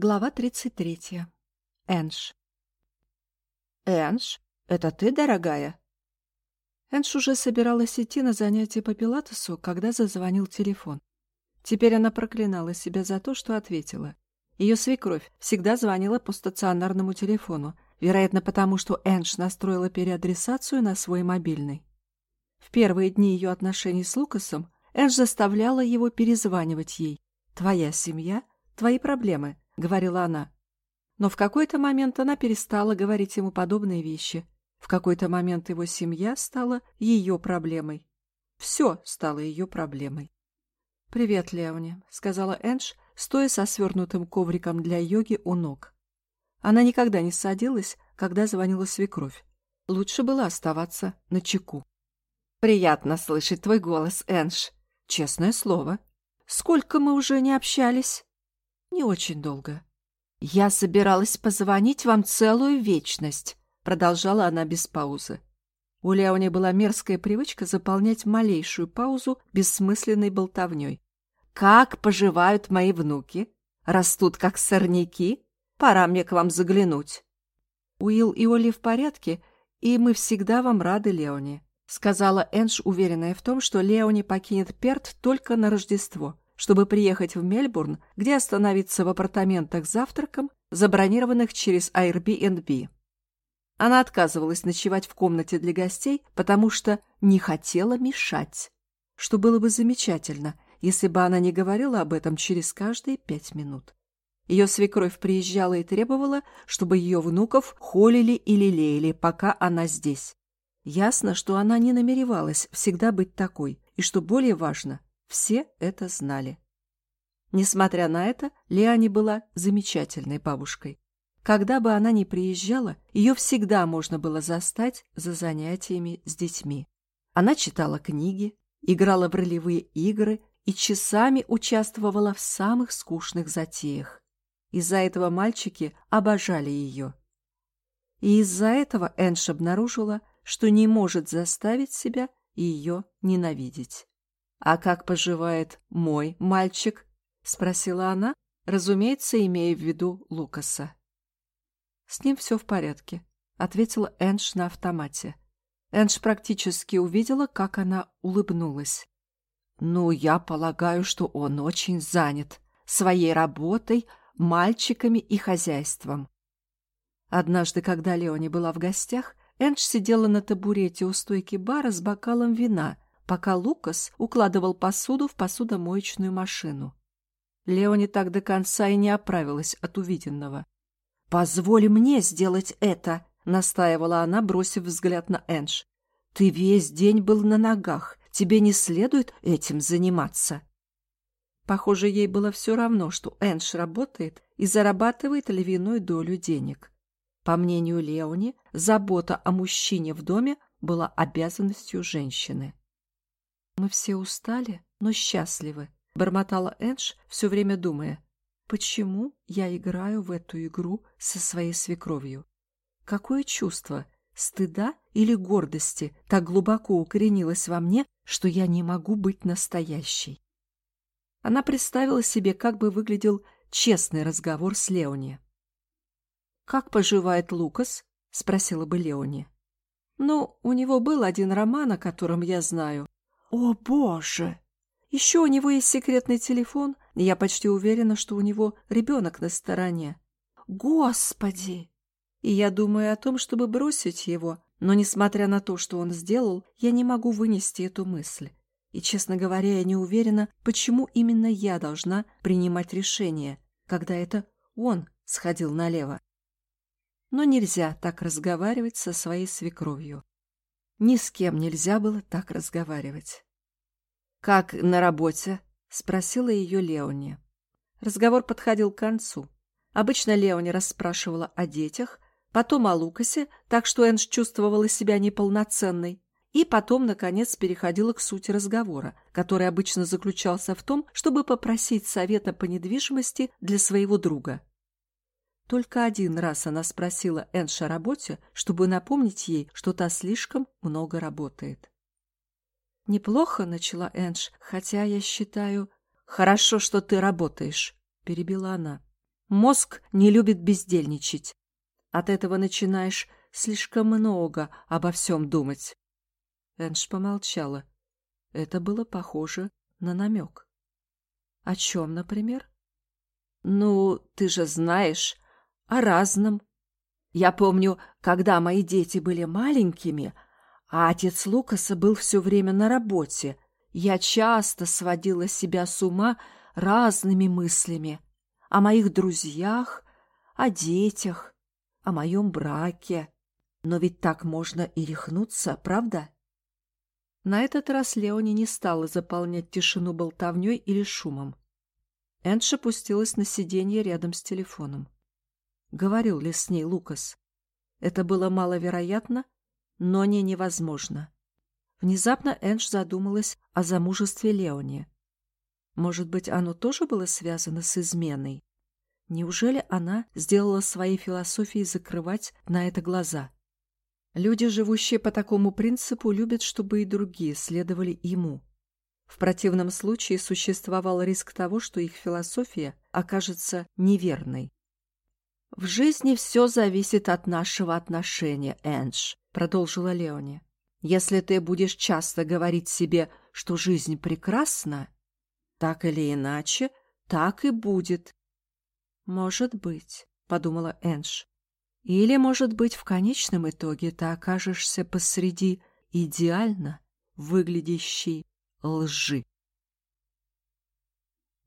Глава 33. Энж. «Энж, это ты, дорогая?» Энж уже собиралась идти на занятие по пилатесу, когда зазвонил телефон. Теперь она проклинала себя за то, что ответила. Ее свекровь всегда звонила по стационарному телефону, вероятно, потому что Энж настроила переадресацию на свой мобильный. В первые дни ее отношений с Лукасом Энж заставляла его перезванивать ей. «Твоя семья, твои проблемы», — говорила она. Но в какой-то момент она перестала говорить ему подобные вещи. В какой-то момент его семья стала ее проблемой. Все стало ее проблемой. «Привет, Леони», — сказала Эндж, стоя со свернутым ковриком для йоги у ног. Она никогда не садилась, когда звонила свекровь. Лучше было оставаться на чеку. «Приятно слышать твой голос, Эндж. Честное слово. Сколько мы уже не общались?» «Не очень долго». «Я собиралась позвонить вам целую вечность», — продолжала она без паузы. У Леони была мерзкая привычка заполнять малейшую паузу бессмысленной болтовней. «Как поживают мои внуки? Растут как сорняки? Пора мне к вам заглянуть». «Уилл и Оли в порядке, и мы всегда вам рады, Леони», — сказала Эндж, уверенная в том, что Леони покинет Перт только на Рождество чтобы приехать в Мельбурн, где остановиться в апартаментах с завтраком, забронированных через Airbnb. Она отказывалась ночевать в комнате для гостей, потому что не хотела мешать, что было бы замечательно, если бы она не говорила об этом через каждые пять минут. Ее свекровь приезжала и требовала, чтобы ее внуков холили и лелеяли, пока она здесь. Ясно, что она не намеревалась всегда быть такой, и, что более важно, все это знали. Несмотря на это, Лиане была замечательной бабушкой. Когда бы она ни приезжала, ее всегда можно было застать за занятиями с детьми. Она читала книги, играла в ролевые игры и часами участвовала в самых скучных затеях. Из-за этого мальчики обожали ее. И из-за этого Энш обнаружила, что не может заставить себя ее ненавидеть. «А как поживает мой мальчик?» — спросила она, разумеется, имея в виду Лукаса. «С ним все в порядке», — ответила Эндж на автомате. Эндж практически увидела, как она улыбнулась. «Ну, я полагаю, что он очень занят своей работой, мальчиками и хозяйством». Однажды, когда Леони была в гостях, Эндж сидела на табурете у стойки бара с бокалом вина — пока Лукас укладывал посуду в посудомоечную машину. Леони так до конца и не оправилась от увиденного. «Позволь мне сделать это!» — настаивала она, бросив взгляд на Эндж. «Ты весь день был на ногах. Тебе не следует этим заниматься». Похоже, ей было все равно, что Эндж работает и зарабатывает львиную долю денег. По мнению Леони, забота о мужчине в доме была обязанностью женщины. «Мы все устали, но счастливы», — бормотала Эндж, все время думая, «почему я играю в эту игру со своей свекровью? Какое чувство, стыда или гордости так глубоко укоренилось во мне, что я не могу быть настоящей?» Она представила себе, как бы выглядел честный разговор с Леони. «Как поживает Лукас?» — спросила бы Леони. «Ну, у него был один роман, о котором я знаю. О, боже! Еще у него есть секретный телефон, я почти уверена, что у него ребенок на стороне. Господи! И я думаю о том, чтобы бросить его, но, несмотря на то, что он сделал, я не могу вынести эту мысль. И, честно говоря, я не уверена, почему именно я должна принимать решение, когда это он сходил налево. Но нельзя так разговаривать со своей свекровью. Ни с кем нельзя было так разговаривать. «Как на работе?» — спросила ее Леони. Разговор подходил к концу. Обычно Леони расспрашивала о детях, потом о Лукасе, так что Энж чувствовала себя неполноценной, и потом, наконец, переходила к сути разговора, который обычно заключался в том, чтобы попросить совета по недвижимости для своего друга. Только один раз она спросила Энш о работе, чтобы напомнить ей, что та слишком много работает. «Неплохо», — начала Энш, — «хотя я считаю...» «Хорошо, что ты работаешь», — перебила она. Мозг не любит бездельничать. От этого начинаешь слишком много обо всем думать. Энж помолчала. Это было похоже на намек. О чем, например? Ну, ты же знаешь, о разном. Я помню, когда мои дети были маленькими, а отец Лукаса был все время на работе, я часто сводила себя с ума разными мыслями о моих друзьях, о детях, о моем браке. Но ведь так можно и рехнуться, правда? На этот раз Леони не стала заполнять тишину болтовней или шумом. Эндж опустилась на сиденье рядом с телефоном. Говорил ли с ней Лукас? Это было маловероятно, но не невозможно. Внезапно Эндж задумалась о замужестве Леони. Может быть, оно тоже было связано с изменой? Неужели она сделала своей философией закрывать на это глаза? Люди, живущие по такому принципу, любят, чтобы и другие следовали ему. В противном случае существовал риск того, что их философия окажется неверной. «В жизни все зависит от нашего отношения, Эндж», — продолжила Леони. «Если ты будешь часто говорить себе, что жизнь прекрасна, так или иначе, так и будет». «Может быть», — подумала Эндж. «Или, может быть, в конечном итоге ты окажешься посреди идеально выглядящей лжи».